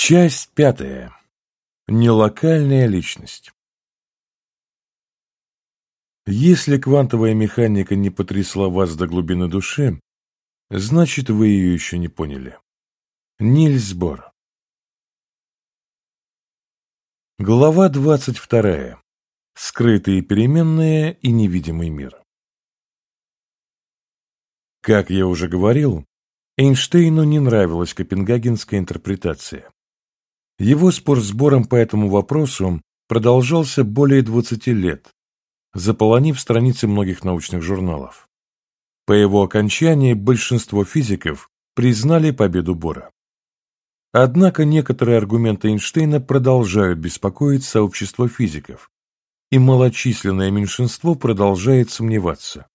Часть пятая. Нелокальная личность. Если квантовая механика не потрясла вас до глубины души, значит, вы ее еще не поняли. Нильс Бор. Глава двадцать вторая. Скрытые переменные и невидимый мир. Как я уже говорил, Эйнштейну не нравилась копенгагенская интерпретация. Его спор с Бором по этому вопросу продолжался более 20 лет, заполонив страницы многих научных журналов. По его окончании большинство физиков признали победу Бора. Однако некоторые аргументы Эйнштейна продолжают беспокоить сообщество физиков, и малочисленное меньшинство продолжает сомневаться,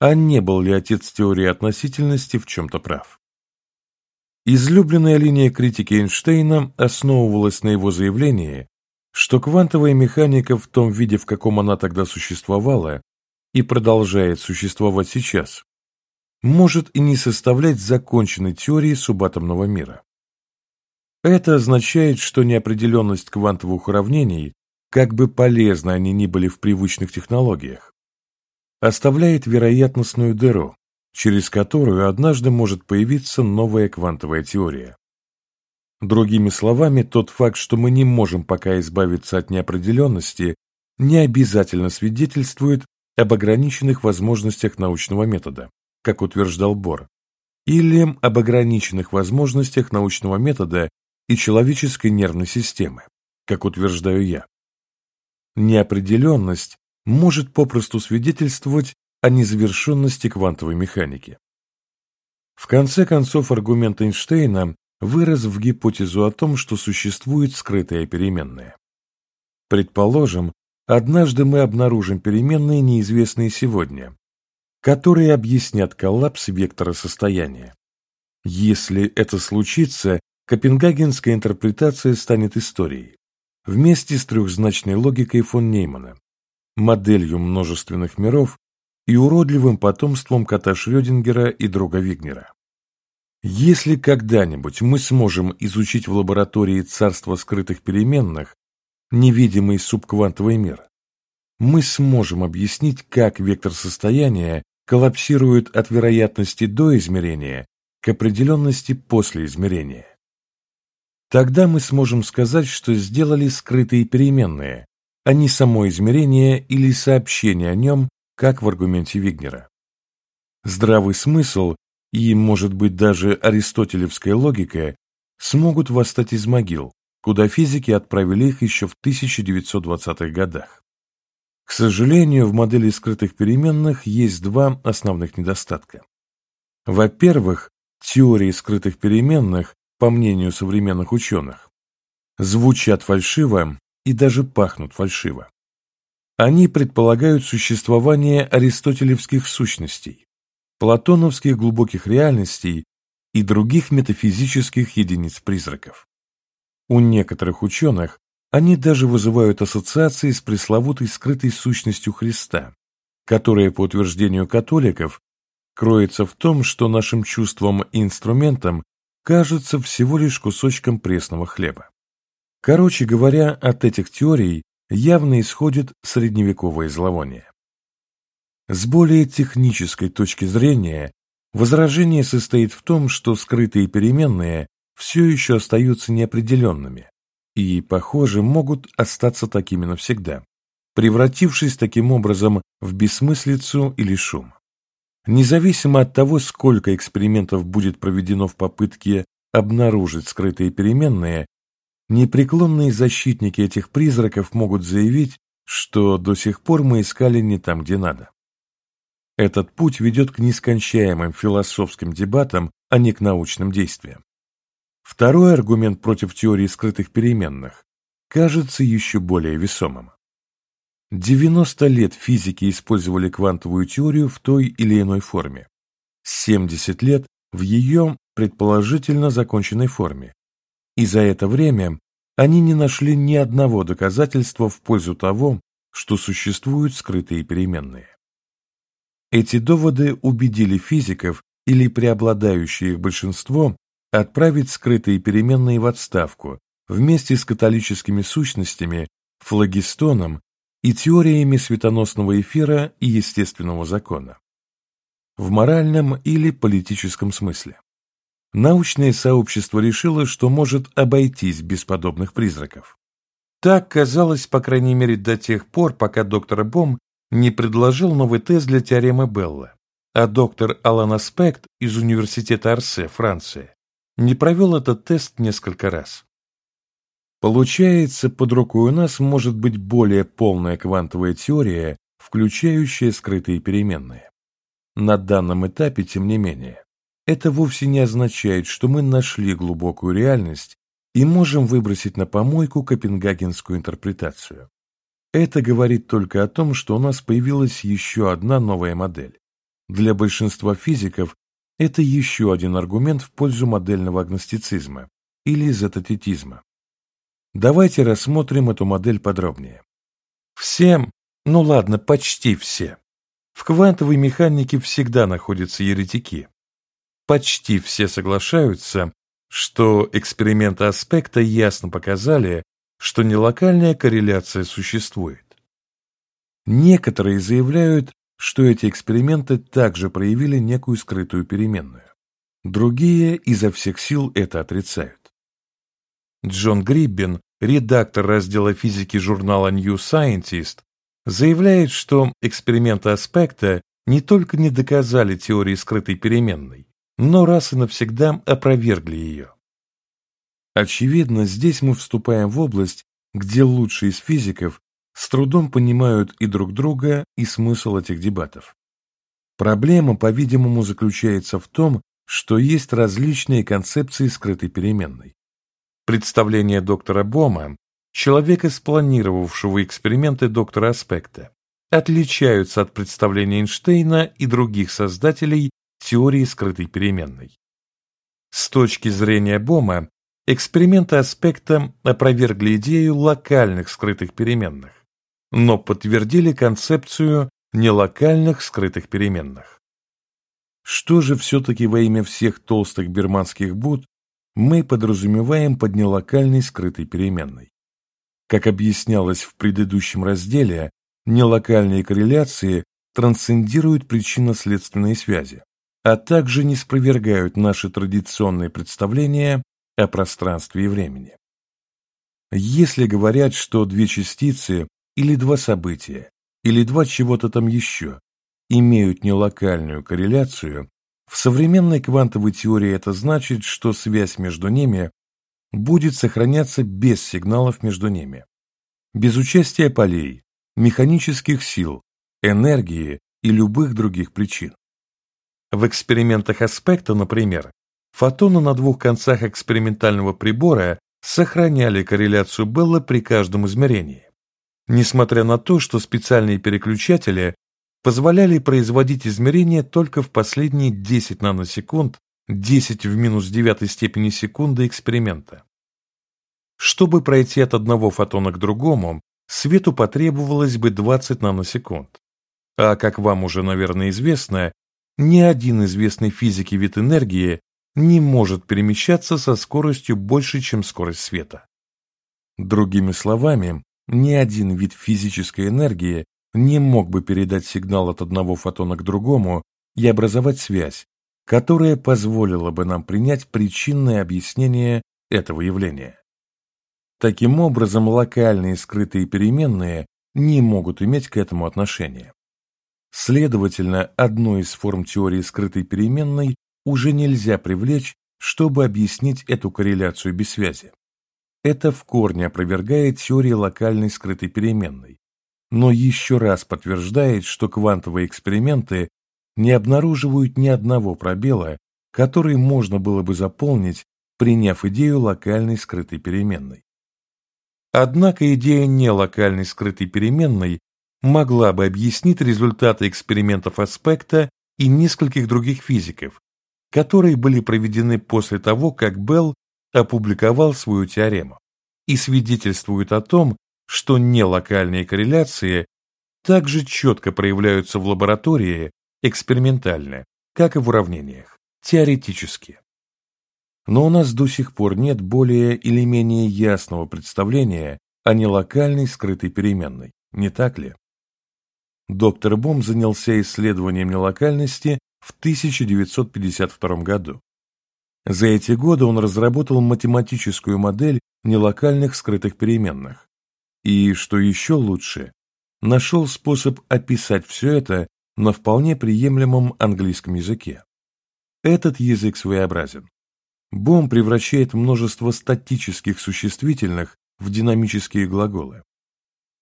а не был ли отец теории относительности в чем-то прав. Излюбленная линия критики Эйнштейна основывалась на его заявлении, что квантовая механика в том виде, в каком она тогда существовала и продолжает существовать сейчас, может и не составлять законченной теории субатомного мира. Это означает, что неопределенность квантовых уравнений, как бы полезны они ни были в привычных технологиях, оставляет вероятностную дыру, через которую однажды может появиться новая квантовая теория. Другими словами, тот факт, что мы не можем пока избавиться от неопределенности, не обязательно свидетельствует об ограниченных возможностях научного метода, как утверждал Бор, или об ограниченных возможностях научного метода и человеческой нервной системы, как утверждаю я. Неопределенность может попросту свидетельствовать о незавершенности квантовой механики. В конце концов, аргумент Эйнштейна вырос в гипотезу о том, что существует скрытая переменная. Предположим, однажды мы обнаружим переменные, неизвестные сегодня, которые объяснят коллапс вектора состояния. Если это случится, копенгагенская интерпретация станет историей, вместе с трехзначной логикой фон Неймана, моделью множественных миров и уродливым потомством кота Шрёдингера и друга Вигнера. Если когда-нибудь мы сможем изучить в лаборатории царство скрытых переменных, невидимый субквантовый мир, мы сможем объяснить, как вектор состояния коллапсирует от вероятности до измерения к определенности после измерения. Тогда мы сможем сказать, что сделали скрытые переменные, а не само измерение или сообщение о нем как в аргументе Вигнера. Здравый смысл и, может быть, даже аристотелевская логика смогут восстать из могил, куда физики отправили их еще в 1920-х годах. К сожалению, в модели скрытых переменных есть два основных недостатка. Во-первых, теории скрытых переменных, по мнению современных ученых, звучат фальшиво и даже пахнут фальшиво. Они предполагают существование аристотелевских сущностей, платоновских глубоких реальностей и других метафизических единиц-призраков. У некоторых ученых они даже вызывают ассоциации с пресловутой скрытой сущностью Христа, которая, по утверждению католиков, кроется в том, что нашим чувством и инструментом кажется всего лишь кусочком пресного хлеба. Короче говоря, от этих теорий явно исходит средневековое зловоние. С более технической точки зрения, возражение состоит в том, что скрытые переменные все еще остаются неопределенными и, похоже, могут остаться такими навсегда, превратившись таким образом в бессмыслицу или шум. Независимо от того, сколько экспериментов будет проведено в попытке обнаружить скрытые переменные, Непреклонные защитники этих призраков могут заявить, что до сих пор мы искали не там, где надо. Этот путь ведет к нескончаемым философским дебатам, а не к научным действиям. Второй аргумент против теории скрытых переменных кажется еще более весомым. 90 лет физики использовали квантовую теорию в той или иной форме, 70 лет в ее предположительно законченной форме, и за это время они не нашли ни одного доказательства в пользу того, что существуют скрытые переменные. Эти доводы убедили физиков или преобладающее их большинство отправить скрытые переменные в отставку вместе с католическими сущностями, флагистоном и теориями светоносного эфира и естественного закона. В моральном или политическом смысле. Научное сообщество решило, что может обойтись без подобных призраков. Так казалось, по крайней мере, до тех пор, пока доктор Бом не предложил новый тест для теоремы Белла, а доктор Алан Аспект из Университета Арсе, Франция, не провел этот тест несколько раз. Получается, под рукой у нас может быть более полная квантовая теория, включающая скрытые переменные. На данном этапе, тем не менее, это вовсе не означает, что мы нашли глубокую реальность и можем выбросить на помойку копенгагенскую интерпретацию. Это говорит только о том, что у нас появилась еще одна новая модель. Для большинства физиков это еще один аргумент в пользу модельного агностицизма или зетотетизма. Давайте рассмотрим эту модель подробнее. Всем, ну ладно, почти все, в квантовой механике всегда находятся еретики. Почти все соглашаются, что эксперименты аспекта ясно показали, что нелокальная корреляция существует. Некоторые заявляют, что эти эксперименты также проявили некую скрытую переменную. Другие изо всех сил это отрицают. Джон Гриббен, редактор раздела физики журнала New Scientist, заявляет, что эксперименты аспекта не только не доказали теории скрытой переменной, но раз и навсегда опровергли ее. Очевидно, здесь мы вступаем в область, где лучшие из физиков с трудом понимают и друг друга, и смысл этих дебатов. Проблема, по-видимому, заключается в том, что есть различные концепции скрытой переменной. Представление доктора Бома, человека, спланировавшего эксперименты доктора Аспекта, отличаются от представления Эйнштейна и других создателей теории скрытой переменной. С точки зрения Бома, эксперименты Аспекта опровергли идею локальных скрытых переменных, но подтвердили концепцию нелокальных скрытых переменных. Что же все-таки во имя всех толстых бирманских буд мы подразумеваем под нелокальной скрытой переменной? Как объяснялось в предыдущем разделе, нелокальные корреляции трансцендируют причинно-следственные связи, а также не спровергают наши традиционные представления о пространстве и времени. Если говорят, что две частицы или два события, или два чего-то там еще, имеют нелокальную корреляцию, в современной квантовой теории это значит, что связь между ними будет сохраняться без сигналов между ними, без участия полей, механических сил, энергии и любых других причин. В экспериментах аспекта, например, фотоны на двух концах экспериментального прибора сохраняли корреляцию Белла при каждом измерении несмотря на то, что специальные переключатели позволяли производить измерения только в последние 10 наносекунд, 10 в минус девятой степени секунды эксперимента. Чтобы пройти от одного фотона к другому, свету потребовалось бы 20 наносекунд. А, как вам уже, наверное, известно, ни один известный физики вид энергии не может перемещаться со скоростью больше, чем скорость света. Другими словами, ни один вид физической энергии не мог бы передать сигнал от одного фотона к другому и образовать связь, которая позволила бы нам принять причинное объяснение этого явления. Таким образом, локальные скрытые переменные не могут иметь к этому отношения. Следовательно, одной из форм теории скрытой переменной уже нельзя привлечь, чтобы объяснить эту корреляцию без связи. Это в корне опровергает теорию локальной скрытой переменной, но еще раз подтверждает, что квантовые эксперименты не обнаруживают ни одного пробела, который можно было бы заполнить, приняв идею локальной скрытой переменной. Однако идея нелокальной скрытой переменной могла бы объяснить результаты экспериментов аспекта и нескольких других физиков, которые были проведены после того, как Белл опубликовал свою теорему и свидетельствует о том, что нелокальные корреляции также четко проявляются в лаборатории экспериментально, как и в уравнениях, теоретически. но у нас до сих пор нет более или менее ясного представления о нелокальной скрытой переменной, не так ли? Доктор Бом занялся исследованием нелокальности в 1952 году. За эти годы он разработал математическую модель нелокальных скрытых переменных. И, что еще лучше, нашел способ описать все это на вполне приемлемом английском языке. Этот язык своеобразен. Бом превращает множество статических существительных в динамические глаголы.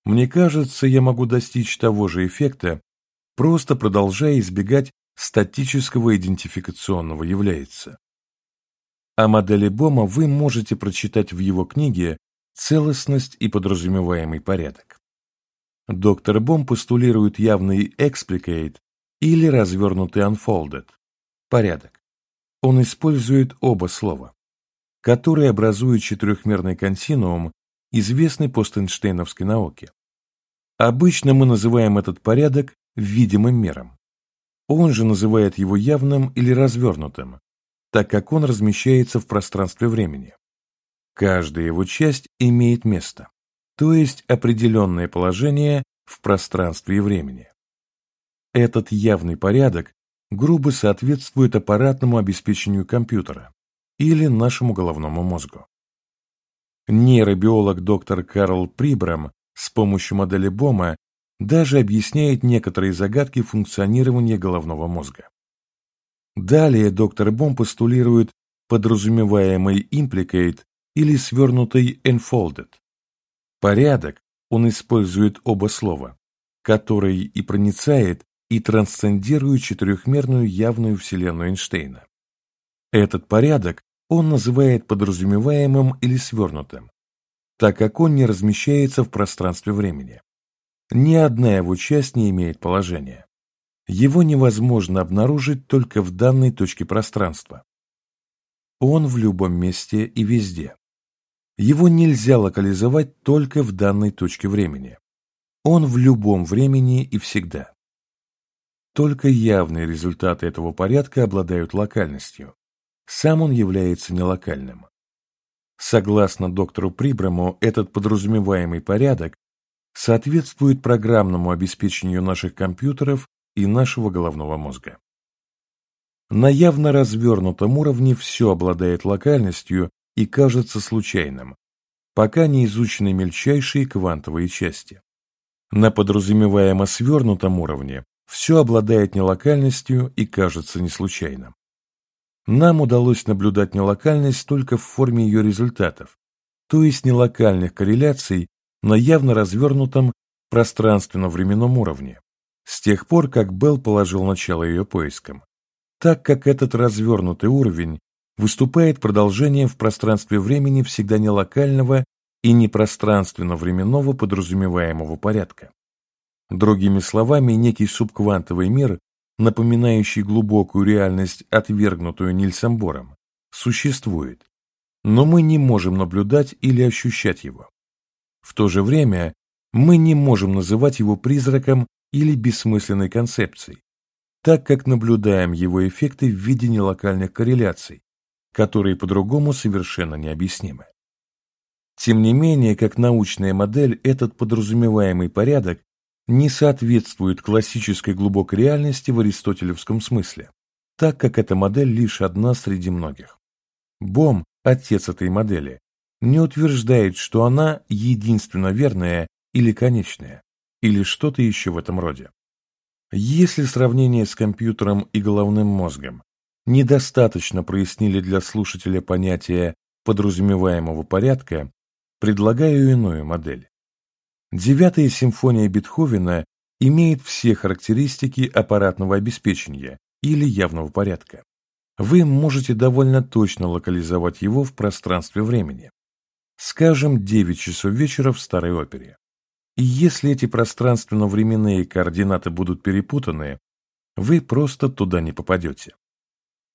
Мне кажется, я могу достичь того же эффекта, просто продолжая избегать статического идентификационного является. О модели Бома вы можете прочитать в его книге «Целостность и подразумеваемый порядок». Доктор Бом постулирует явный explicate или развернутый unfolded – порядок. Он использует оба слова, которые образуют четырехмерный континуум, известный постэнштейновской науке. Обычно мы называем этот порядок видимым миром. Он же называет его явным или развернутым, так как он размещается в пространстве времени. Каждая его часть имеет место то есть определенное положение в пространстве и времени. Этот явный порядок грубо соответствует аппаратному обеспечению компьютера или нашему головному мозгу. Нейробиолог доктор Карл Прибрам с помощью модели Бома даже объясняет некоторые загадки функционирования головного мозга. Далее доктор Бом постулирует подразумеваемый implicate или свернутый enfolded, Порядок, он использует оба слова, который и проницает, и трансцендирует четырехмерную явную вселенную Эйнштейна. Этот порядок он называет подразумеваемым или свернутым, так как он не размещается в пространстве времени. Ни одна его часть не имеет положения. Его невозможно обнаружить только в данной точке пространства. Он в любом месте и везде. Его нельзя локализовать только в данной точке времени. Он в любом времени и всегда. Только явные результаты этого порядка обладают локальностью. Сам он является нелокальным. Согласно доктору Прибраму, этот подразумеваемый порядок соответствует программному обеспечению наших компьютеров и нашего головного мозга. На явно развернутом уровне все обладает локальностью и кажется случайным, пока не изучены мельчайшие квантовые части. На подразумеваемо свернутом уровне все обладает нелокальностью и кажется неслучайным. Нам удалось наблюдать нелокальность только в форме ее результатов, то есть нелокальных корреляций на явно развернутом пространственно-временном уровне, с тех пор, как Белл положил начало ее поискам. Так как этот развернутый уровень выступает продолжением в пространстве времени всегда не локального и не пространственно-временного подразумеваемого порядка. Другими словами, некий субквантовый мир, напоминающий глубокую реальность, отвергнутую Нильсом Бором, существует, но мы не можем наблюдать или ощущать его. В то же время мы не можем называть его призраком или бессмысленной концепцией, так как наблюдаем его эффекты в виде нелокальных корреляций, которые по-другому совершенно необъяснимы. Тем не менее, как научная модель, этот подразумеваемый порядок не соответствует классической глубокой реальности в аристотелевском смысле, так как эта модель лишь одна среди многих. Бом, отец этой модели, не утверждает, что она единственно верная или конечная, или что-то еще в этом роде. Если сравнение с компьютером и головным мозгом недостаточно прояснили для слушателя понятие подразумеваемого порядка, предлагаю иную модель. Девятая симфония Бетховена имеет все характеристики аппаратного обеспечения или явного порядка. Вы можете довольно точно локализовать его в пространстве времени. Скажем, 9 часов вечера в старой опере. И если эти пространственно-временные координаты будут перепутаны, вы просто туда не попадете.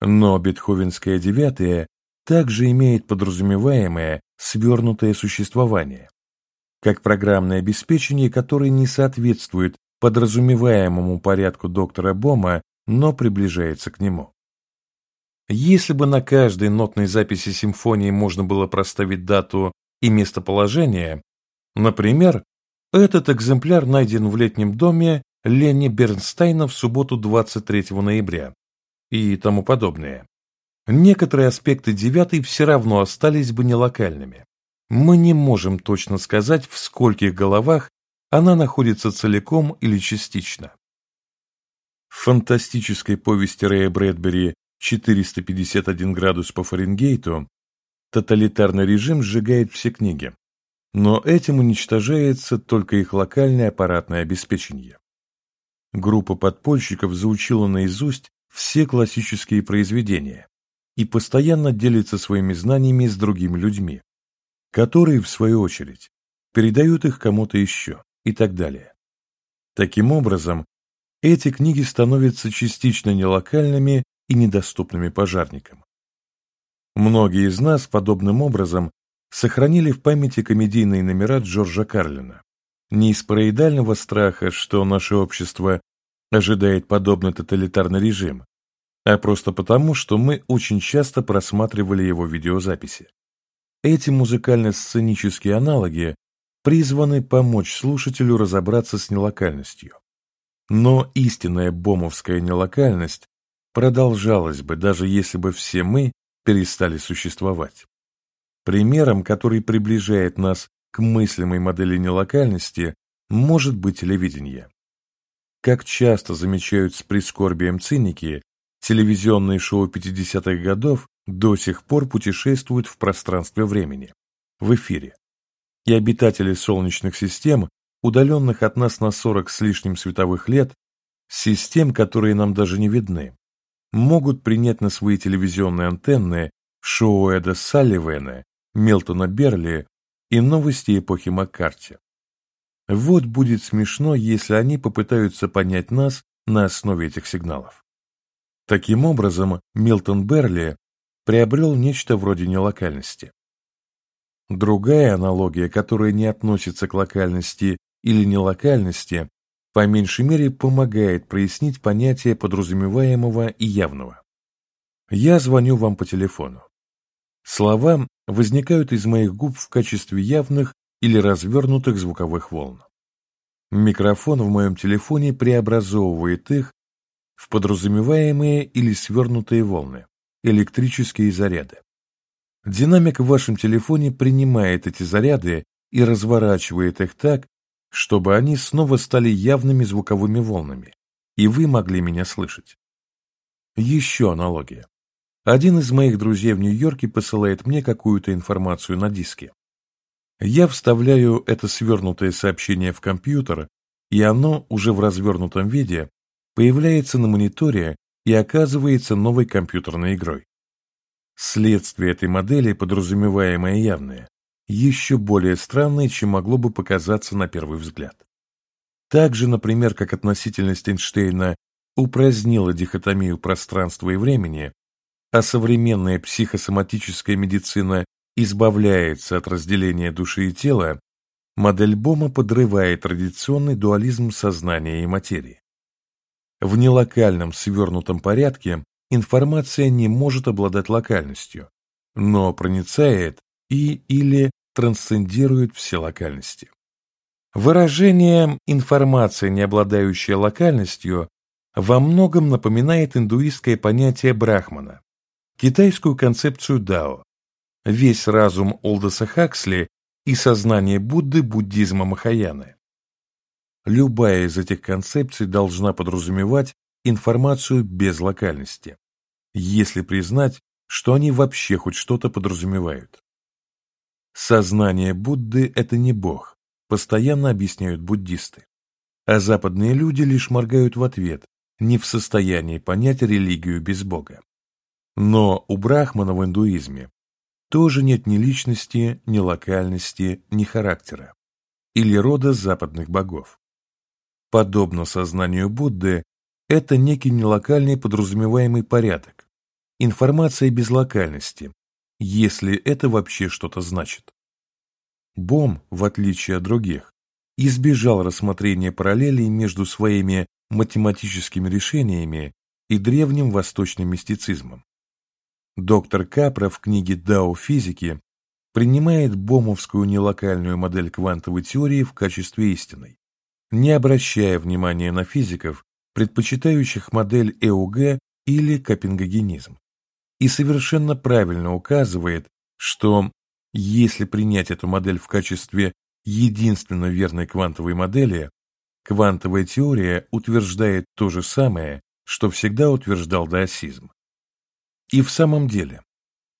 Но бетховенская девятая также имеет подразумеваемое свернутое существование, как программное обеспечение, которое не соответствует подразумеваемому порядку доктора Бома, но приближается к нему. Если бы на каждой нотной записи симфонии можно было проставить дату и местоположение, например, этот экземпляр найден в летнем доме Ленни Бернстейна в субботу 23 ноября и тому подобное. Некоторые аспекты девятой все равно остались бы нелокальными. Мы не можем точно сказать, в скольких головах она находится целиком или частично. В фантастической повести Рэя Брэдбери «451 градус по Фаренгейту» тоталитарный режим сжигает все книги, но этим уничтожается только их локальное аппаратное обеспечение. Группа подпольщиков заучила наизусть все классические произведения и постоянно делится своими знаниями с другими людьми, которые, в свою очередь, передают их кому-то еще и так далее. Таким образом, эти книги становятся частично нелокальными и недоступными пожарникам. Многие из нас подобным образом сохранили в памяти комедийные номера Джорджа Карлина. Не из параидального страха, что наше общество ожидает подобный тоталитарный режим, а просто потому, что мы очень часто просматривали его видеозаписи. Эти музыкально-сценические аналоги призваны помочь слушателю разобраться с нелокальностью. Но истинная бомовская нелокальность продолжалась бы, даже если бы все мы перестали существовать. Примером, который приближает нас к мыслимой модели нелокальности, может быть телевидение. Как часто замечают с прискорбием циники, телевизионные шоу 50-х годов до сих пор путешествуют в пространстве времени, в эфире. И обитатели солнечных систем, удаленных от нас на 40 с лишним световых лет, систем, которые нам даже не видны, могут принять на свои телевизионные антенны шоу Эда Салливена, Мелтона Берли и новости эпохи Маккарти. Вот будет смешно, если они попытаются понять нас на основе этих сигналов. Таким образом, Милтон Берли приобрел нечто вроде нелокальности. Другая аналогия, которая не относится к локальности или нелокальности, по меньшей мере помогает прояснить понятие подразумеваемого и явного. Я звоню вам по телефону. Слова возникают из моих губ в качестве явных или развернутых звуковых волн. Микрофон в моем телефоне преобразовывает их в подразумеваемые или свернутые волны электрические заряды. Динамик в вашем телефоне принимает эти заряды и разворачивает их так, чтобы они снова стали явными звуковыми волнами, и вы могли меня слышать. Еще аналогия. Один из моих друзей в Нью-Йорке посылает мне какую-то информацию на диске. Я вставляю это свернутое сообщение в компьютер, и оно уже в развернутом виде появляется на мониторе и оказывается новой компьютерной игрой. Следствие этой модели, подразумеваемое явное, еще более странное, чем могло бы показаться на первый взгляд. Так же, например, как относительность Эйнштейна упразднила дихотомию пространства и времени, а современная психосоматическая медицина избавляется от разделения души и тела, модель Бома подрывает традиционный дуализм сознания и материи. В нелокальном свернутом порядке информация не может обладать локальностью, но проницает и или трансцендирует все локальности. Выражение «информация, не обладающая локальностью» во многом напоминает индуистское понятие Брахмана, китайскую концепцию Дао, весь разум Олдоса Хаксли и сознание Будды буддизма Махаяны. Любая из этих концепций должна подразумевать информацию без локальности, если признать, что они вообще хоть что-то подразумевают. Сознание Будды – это не Бог, постоянно объясняют буддисты. А западные люди лишь моргают в ответ, не в состоянии понять религию без Бога. Но у Брахмана в индуизме тоже нет ни личности, ни локальности, ни характера или рода западных богов. Подобно сознанию Будды, это некий нелокальный подразумеваемый порядок, информация без локальности, если это вообще что-то значит. Бом, в отличие от других, избежал рассмотрения параллелей между своими математическими решениями и древним восточным мистицизмом. Доктор Капра в книге «Дао физики» принимает бомовскую нелокальную модель квантовой теории в качестве истинной, не обращая внимания на физиков, предпочитающих модель ЭУГ или копенгагенизм, и совершенно правильно указывает, что если принять эту модель в качестве единственно верной квантовой модели, квантовая теория утверждает то же самое, что всегда утверждал даосизм. И в самом деле,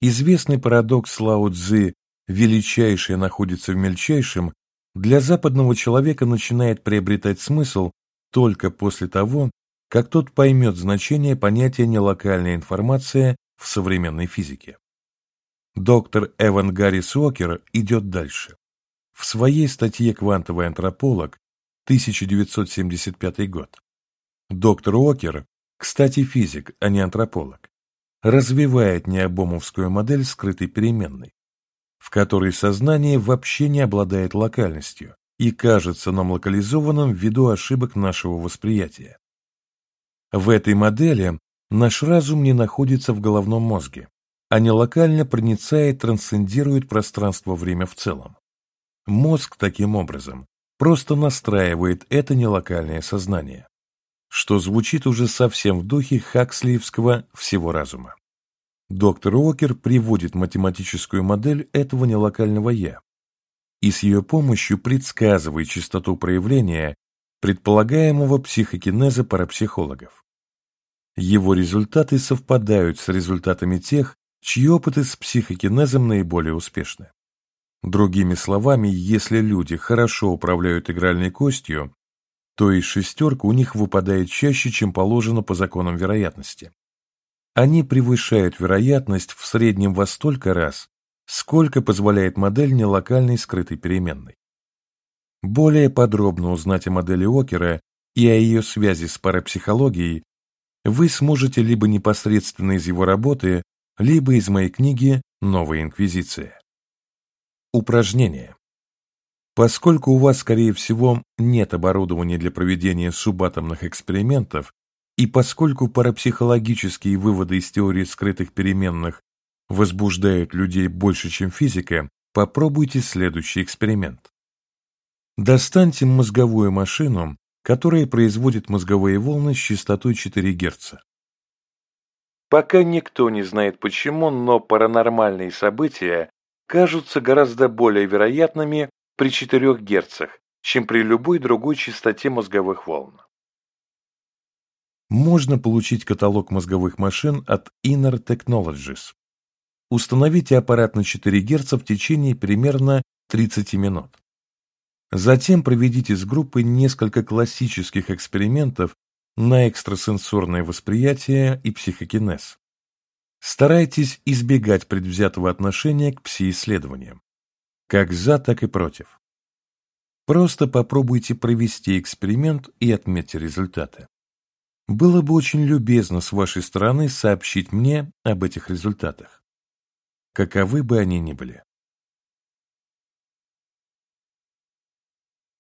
известный парадокс Лао Цзы «величайшее находится в мельчайшем» для западного человека начинает приобретать смысл только после того, как тот поймет значение понятия нелокальная информация в современной физике. Доктор Эван Гаррис Уокер идет дальше. В своей статье «Квантовый антрополог» 1975 год доктор Уокер, кстати физик, а не антрополог, развивает необомовскую модель скрытой переменной, в которой сознание вообще не обладает локальностью и кажется нам локализованным ввиду ошибок нашего восприятия. В этой модели наш разум не находится в головном мозге, а не локально проницает, трансцендирует пространство-время в целом. Мозг таким образом просто настраивает это нелокальное сознание, что звучит уже совсем в духе хакслиевского всего разума. Доктор Уокер приводит математическую модель этого нелокального «я» и с ее помощью предсказывает частоту проявления предполагаемого психокинеза парапсихологов. Его результаты совпадают с результатами тех, чьи опыты с психокинезом наиболее успешны. Другими словами, если люди хорошо управляют игральной костью, то и шестерка у них выпадает чаще, чем положено по законам вероятности. Они превышают вероятность в среднем во столько раз, сколько позволяет модель нелокальной скрытой переменной. Более подробно узнать о модели Окера и о ее связи с парапсихологией вы сможете либо непосредственно из его работы, либо из моей книги «Новая инквизиция». Упражнение. Поскольку у вас, скорее всего, нет оборудования для проведения субатомных экспериментов, и поскольку парапсихологические выводы из теории скрытых переменных возбуждают людей больше, чем физика, попробуйте следующий эксперимент. Достаньте мозговую машину, которая производит мозговые волны с частотой 4 Гц. Пока никто не знает почему, но паранормальные события кажутся гораздо более вероятными при 4 Гц, чем при любой другой частоте мозговых волн. Можно получить каталог мозговых машин от Inner Technologies. Установите аппарат на 4 Гц в течение примерно 30 минут. Затем проведите с группой несколько классических экспериментов на экстрасенсорное восприятие и психокинез. Старайтесь избегать предвзятого отношения к пси-исследованиям как за, так и против. Просто попробуйте провести эксперимент и отметьте результаты. Было бы очень любезно с вашей стороны сообщить мне об этих результатах, каковы бы они ни были.